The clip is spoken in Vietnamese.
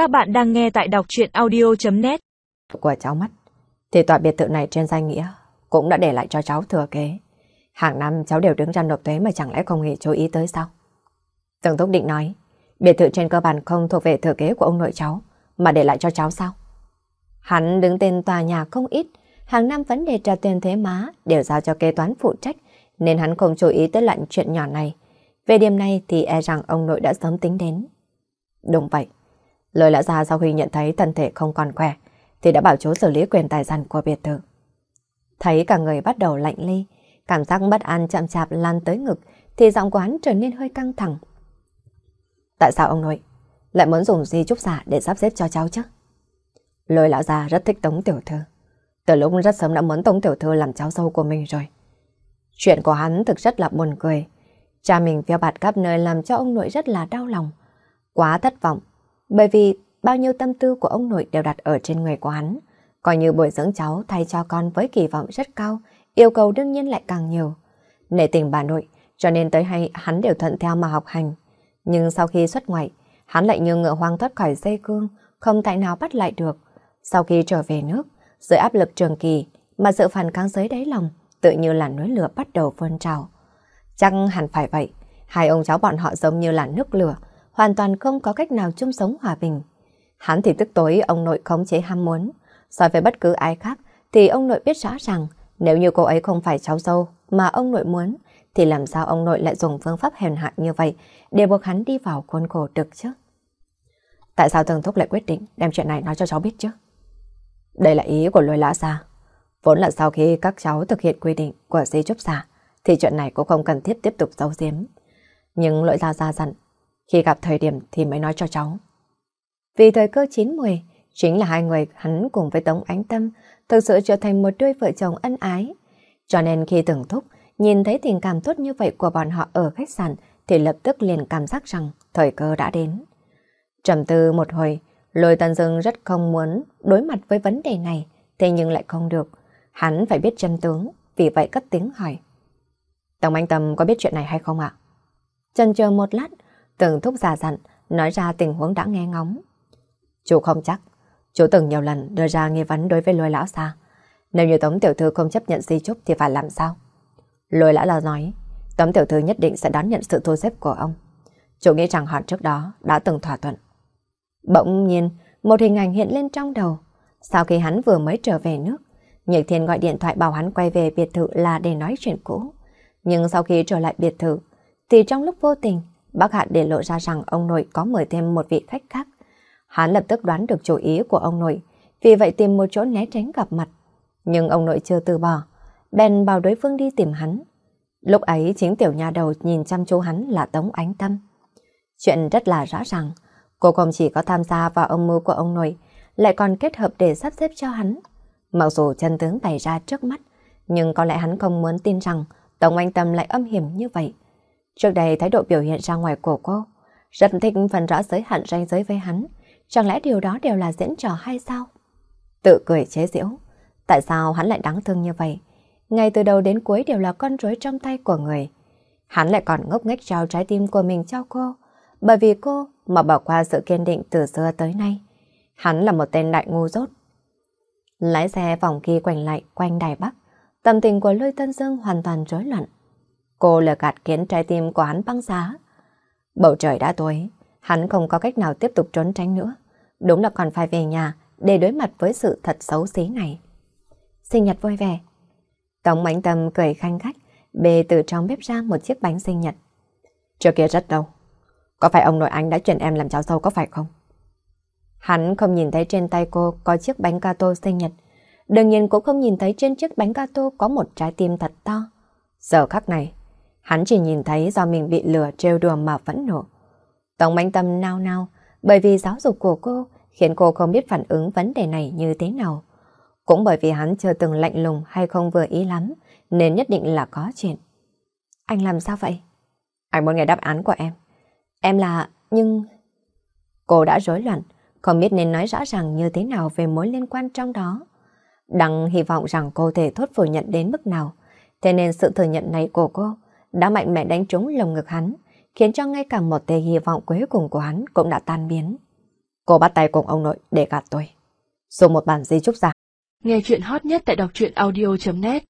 Các bạn đang nghe tại đọc chuyện audio.net Của cháu mất, thì tòa biệt thự này trên danh nghĩa cũng đã để lại cho cháu thừa kế. Hàng năm cháu đều đứng ra nộp thuế mà chẳng lẽ không hề chú ý tới sao? Tưởng Thúc Định nói, biệt thự trên cơ bản không thuộc về thừa kế của ông nội cháu, mà để lại cho cháu sao? Hắn đứng tên tòa nhà không ít, hàng năm vấn đề trả tiền thuế má đều giao cho kế toán phụ trách, nên hắn không chú ý tới lạnh chuyện nhỏ này. Về điểm này thì e rằng ông nội đã sớm tính đến. Đúng vậy. Lời lão ra sau khi nhận thấy thân thể không còn khỏe, thì đã bảo chú xử lý quyền tài sản của biệt thự. Thấy cả người bắt đầu lạnh ly, cảm giác bất an chậm chạp lan tới ngực, thì giọng của hắn trở nên hơi căng thẳng. Tại sao ông nội lại muốn dùng di trúc giả để sắp xếp cho cháu chứ? Lôi lão già rất thích Tống Tiểu Thư. Từ lúc rất sớm đã muốn Tống Tiểu Thư làm cháu dâu của mình rồi. Chuyện của hắn thực rất là buồn cười. Cha mình phiêu bạt khắp nơi làm cho ông nội rất là đau lòng. Quá thất vọng. Bởi vì bao nhiêu tâm tư của ông nội đều đặt ở trên người của hắn. Coi như bồi dưỡng cháu thay cho con với kỳ vọng rất cao, yêu cầu đương nhiên lại càng nhiều. Nể tình bà nội, cho nên tới hay hắn đều thuận theo mà học hành. Nhưng sau khi xuất ngoại, hắn lại như ngựa hoang thoát khỏi dây cương, không tại nào bắt lại được. Sau khi trở về nước, dưới áp lực trường kỳ, mà sự phản kháng dưới đáy lòng, tự như là núi lửa bắt đầu vươn trào. Chắc hẳn phải vậy, hai ông cháu bọn họ giống như là nước lửa, hoàn toàn không có cách nào chung sống hòa bình. Hắn thì tức tối ông nội khống chế ham muốn. So với bất cứ ai khác, thì ông nội biết rõ rằng nếu như cô ấy không phải cháu dâu mà ông nội muốn, thì làm sao ông nội lại dùng phương pháp hèn hạ như vậy để buộc hắn đi vào khuôn khổ được chứ? Tại sao Tường Thúc lại quyết định đem chuyện này nói cho cháu biết chứ? Đây là ý của lôi lã gia. Vốn là sau khi các cháu thực hiện quy định của di trúc giả, thì chuyện này cũng không cần thiết tiếp tục giấu giếm. Nhưng lỗi ra gia dặn, khi gặp thời điểm thì mới nói cho cháu. Vì thời cơ chín mùi, chính là hai người hắn cùng với Tống Ánh Tâm thực sự trở thành một đôi vợ chồng ân ái. Cho nên khi tưởng thúc, nhìn thấy tình cảm tốt như vậy của bọn họ ở khách sạn thì lập tức liền cảm giác rằng thời cơ đã đến. Trầm tư một hồi, lôi tần dương rất không muốn đối mặt với vấn đề này, thế nhưng lại không được. Hắn phải biết chân tướng, vì vậy cất tiếng hỏi. Tổng anh Tâm có biết chuyện này hay không ạ? Chần chờ một lát, từng thúc giả dặn, nói ra tình huống đã nghe ngóng. Chú không chắc, chú từng nhiều lần đưa ra nghi vấn đối với lôi lão xa. Nếu như Tống Tiểu Thư không chấp nhận di chúc thì phải làm sao? Lôi lão là nói, Tống Tiểu Thư nhất định sẽ đón nhận sự thu xếp của ông. Chú nghĩ rằng họ trước đó đã từng thỏa thuận. Bỗng nhiên, một hình ảnh hiện lên trong đầu. Sau khi hắn vừa mới trở về nước, Nhật Thiên gọi điện thoại bảo hắn quay về biệt thự là để nói chuyện cũ. Nhưng sau khi trở lại biệt thự, thì trong lúc vô tình, bác Hạ để lộ ra rằng ông nội có mời thêm một vị khách khác. Hắn lập tức đoán được chủ ý của ông nội, vì vậy tìm một chỗ né tránh gặp mặt. Nhưng ông nội chưa từ bỏ, bèn bảo đối phương đi tìm hắn. Lúc ấy chính tiểu nhà đầu nhìn chăm chú hắn là Tống Ánh Tâm. Chuyện rất là rõ ràng, cô không chỉ có tham gia vào âm mưu của ông nội, lại còn kết hợp để sắp xếp cho hắn. Mặc dù chân tướng bày ra trước mắt, nhưng có lẽ hắn không muốn tin rằng Tống Anh Tâm lại âm hiểm như vậy. Trước đây thái độ biểu hiện ra ngoài của cô, rất thích phần rõ giới hạn ranh giới với hắn. Chẳng lẽ điều đó đều là diễn trò hay sao? Tự cười chế giễu. Tại sao hắn lại đáng thương như vậy? Ngay từ đầu đến cuối đều là con rối trong tay của người. Hắn lại còn ngốc nghếch trao trái tim của mình cho cô. Bởi vì cô mà bỏ qua sự kiên định từ xưa tới nay. Hắn là một tên đại ngu dốt. Lái xe vòng kia quanh lại quanh Đài Bắc. Tâm tình của Lôi Tân Dương hoàn toàn rối loạn. Cô lừa gạt khiến trái tim của hắn băng giá. Bầu trời đã tối, hắn không có cách nào tiếp tục trốn tránh nữa. Đúng là còn phải về nhà để đối mặt với sự thật xấu xí này. Sinh nhật vui vẻ. Tống Bánh Tâm cười khanh khách, bê từ trong bếp ra một chiếc bánh sinh nhật. Trước kia rất đâu. Có phải ông nội anh đã chuyển em làm cháu dâu có phải không? Hắn không nhìn thấy trên tay cô có chiếc bánh gato sinh nhật. Đương nhiên cũng không nhìn thấy trên chiếc bánh gato có một trái tim thật to. Giờ khắc này, hắn chỉ nhìn thấy do mình bị lừa trêu đùa mà vẫn nộ. Tống bánh tâm nao nao, bởi vì giáo dục của cô khiến cô không biết phản ứng vấn đề này như thế nào. Cũng bởi vì hắn chưa từng lạnh lùng hay không vừa ý lắm, nên nhất định là có chuyện. Anh làm sao vậy? Anh muốn nghe đáp án của em. Em là... nhưng... Cô đã rối loạn, không biết nên nói rõ ràng như thế nào về mối liên quan trong đó. Đăng hy vọng rằng cô thể thốt phủ nhận đến mức nào. Thế nên sự thừa nhận này của cô đã mạnh mẽ đánh trúng lồng ngực hắn, khiến cho ngay cả một tia hy vọng cuối cùng của hắn cũng đã tan biến. Cô bắt tay cùng ông nội để gạt tôi. Dùng một bản di chúc ra. Nghe chuyện hot nhất tại đọc truyện audio.net